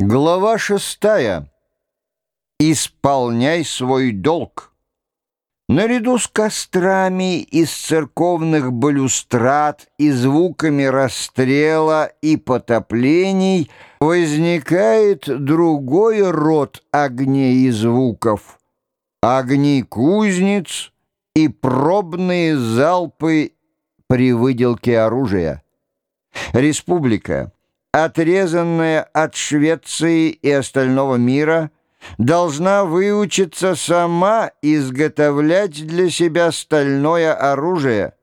Глава шестая. Исполняй свой долг. Наряду с кострами из церковных балюстрат и звуками расстрела и потоплений возникает другой род огней и звуков. Огни кузнец и пробные залпы при выделке оружия. Республика отрезанная от Швеции и остального мира, должна выучиться сама изготовлять для себя стальное оружие,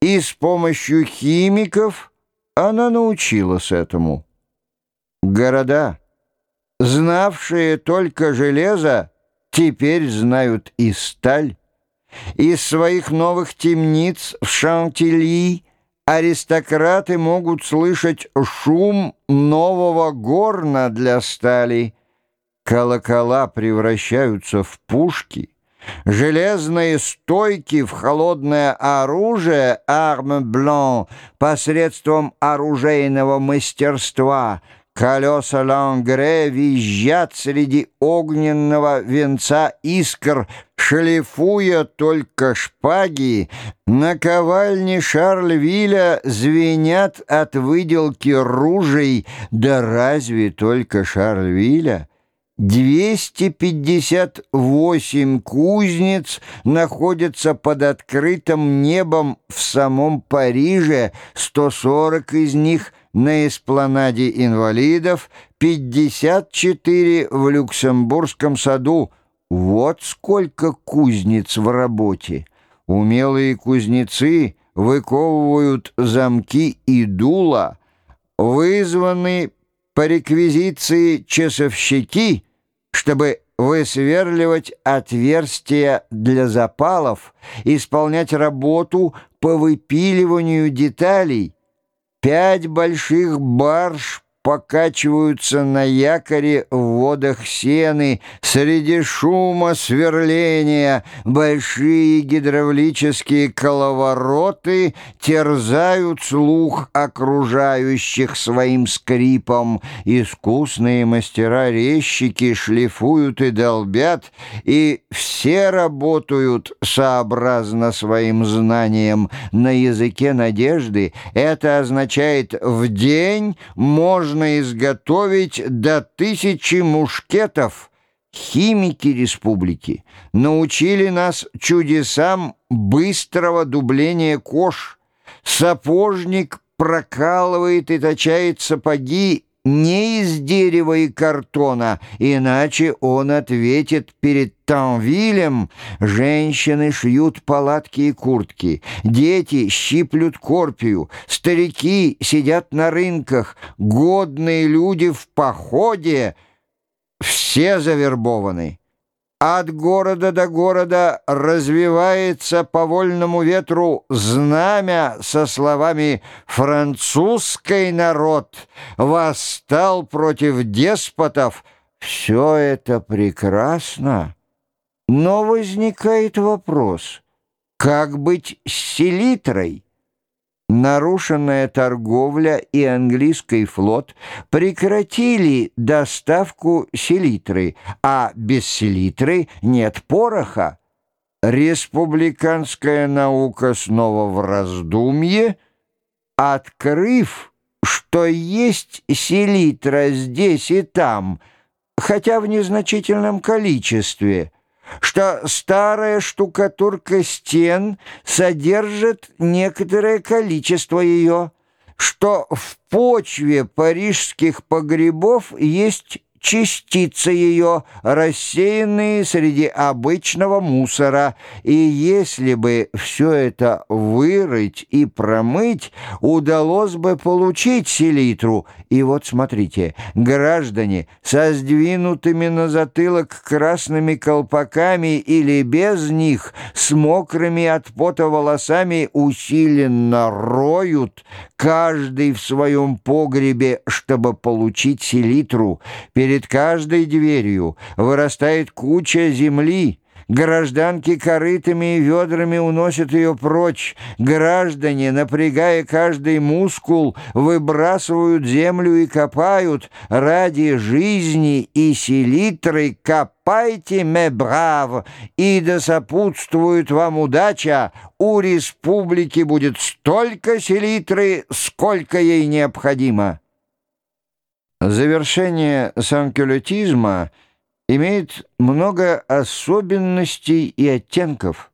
и с помощью химиков она научилась этому. Города, знавшие только железо, теперь знают и сталь. Из своих новых темниц в Шантильи аристократы могут слышать шум нового горна для стали. Колокола превращаются в пушки, железные стойки в холодное оружие «арме блан» посредством оружейного мастерства — Колеса Лангре визжат среди огненного венца искр, шлифуя только шпаги. Наковальни Шарльвиля звенят от выделки ружей, да разве только Шарльвиля? 258 кузнец находятся под открытым небом в самом Париже, 140 из них — на эспланаде инвалидов, 54 в Люксембургском саду. Вот сколько кузнец в работе. Умелые кузнецы выковывают замки и дула, вызваны по реквизиции часовщики, чтобы высверливать отверстия для запалов, исполнять работу по выпиливанию деталей, Пять больших барж покачиваются на якоре в водах сены, среди шума сверления большие гидравлические коловороты терзают слух окружающих своим скрипом. Искусные мастера-резчики шлифуют и долбят, и все работают сообразно своим знаниям. На языке надежды это означает «в день можно можно изготовить до тысячи мушкетов. Химики республики научили нас чудесам быстрого дубления кож. Сапожник прокалывает и точает сапоги не из дерева и картона, иначе он ответит перед Танвилем. Женщины шьют палатки и куртки, дети щиплют корпию, старики сидят на рынках, годные люди в походе. Все завербованы. От города до города развивается по вольному ветру знамя со словами «Французский народ восстал против деспотов». Все это прекрасно, но возникает вопрос, как быть с селитрой? Нарушенная торговля и английский флот прекратили доставку селитры, а без селитры нет пороха. Республиканская наука снова в раздумье, открыв, что есть селитра здесь и там, хотя в незначительном количестве – что старая штукатурка стен содержит некоторое количество ее, что в почве парижских погребов есть частицы ее, рассеянные среди обычного мусора, и если бы все это вырыть и промыть, удалось бы получить селитру. И вот смотрите, граждане со сдвинутыми на затылок красными колпаками или без них, с мокрыми от пота волосами усиленно роют, каждый в своем погребе, чтобы получить селитру. Перед каждой дверью вырастает куча земли, Гражданки корытами и ведрами уносят ее прочь. Граждане, напрягая каждый мускул, выбрасывают землю и копают. Ради жизни и селитры копайте, ме брав, и да сопутствует вам удача. У республики будет столько селитры, сколько ей необходимо. Завершение санкюлетизма — имеет много особенностей и оттенков,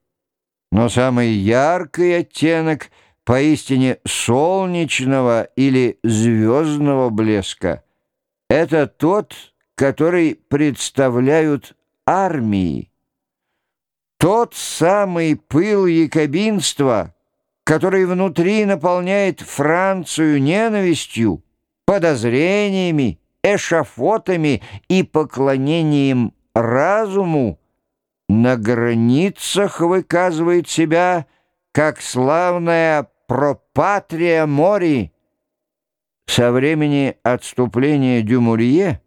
но самый яркий оттенок поистине солнечного или звездного блеска — это тот, который представляют армии. Тот самый пыл якобинства, который внутри наполняет Францию ненавистью, подозрениями, эшафотами и поклонением разуму, на границах выказывает себя как славная пропатрия мори. Со времени отступления Дюмурье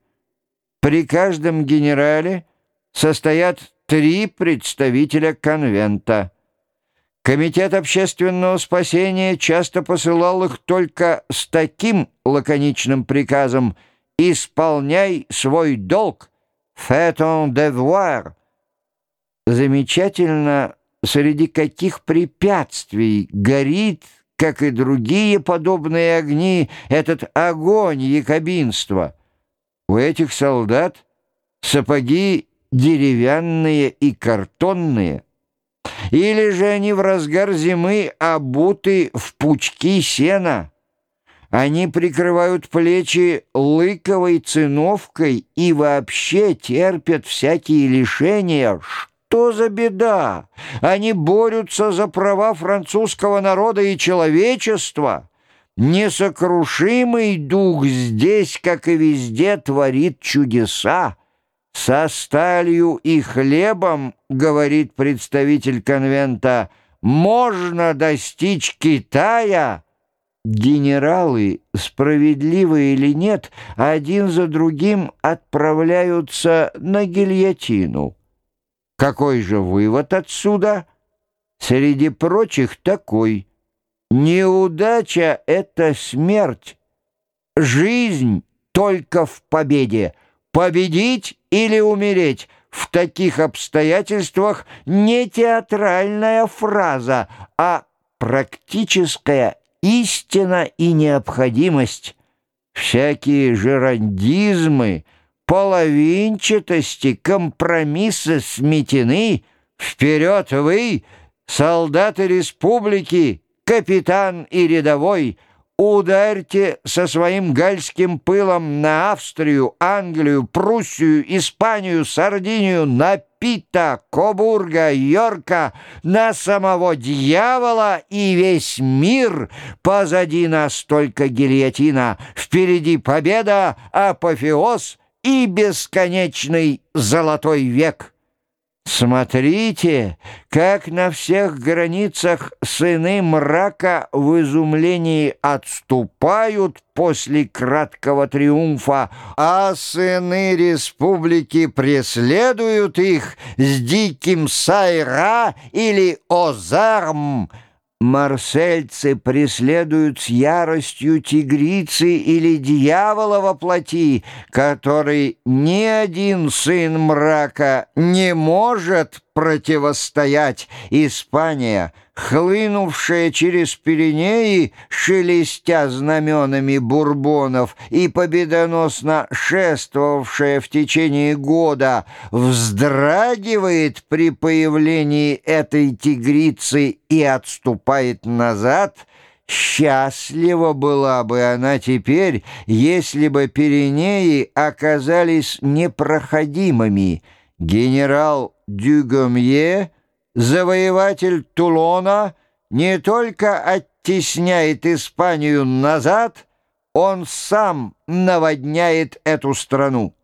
при каждом генерале состоят три представителя конвента. Комитет общественного спасения часто посылал их только с таким лаконичным приказом – исполняй свой долг, fais ton devoir. Замечательно, среди каких препятствий горит, как и другие подобные огни, этот огонь якобинства. У этих солдат сапоги деревянные и картонные, или же они в разгар зимы обуты в пучки сена — они прикрывают плечи лыковой циновкой и вообще терпят всякие лишения. Что за беда? Они борются за права французского народа и человечества. Несокрушимый дух здесь, как и везде, творит чудеса. «Со сталью и хлебом, — говорит представитель конвента, — можно достичь Китая» генералы, справедливо или нет, один за другим отправляются на гильотину. Какой же вывод отсюда? Среди прочих такой. Неудача — это смерть. Жизнь только в победе. Победить или умереть — в таких обстоятельствах не театральная фраза, а практическая истина и необходимость, всякие жерандизмы, половинчатости, компромиссы сметены, вперед вы, солдаты республики, капитан и рядовой, ударьте со своим гальским пылом на Австрию, Англию, Пруссию, Испанию, Сардинию, на Пита, Кобурга, Йорка, на самого дьявола и весь мир. Позади нас только гильотина, впереди победа, апофеоз и бесконечный золотой век». Смотрите, как на всех границах сыны мрака в изумлении отступают после краткого триумфа, а сыны республики преследуют их с диким сайра или озарм, Марсельцы преследуют с яростью тигрицы или дьявола во плоти, который ни один сын мрака не может противостоять. Испания — хлынувшая через Пиренеи, шелестя знаменами бурбонов и победоносно шествовавшая в течение года, вздрагивает при появлении этой тигрицы и отступает назад — Счастлива была бы она теперь, если бы Пиренеи оказались непроходимыми. Генерал Дюгомье завоеватель Тулона не только оттесняет Испанию назад, он сам наводняет эту страну.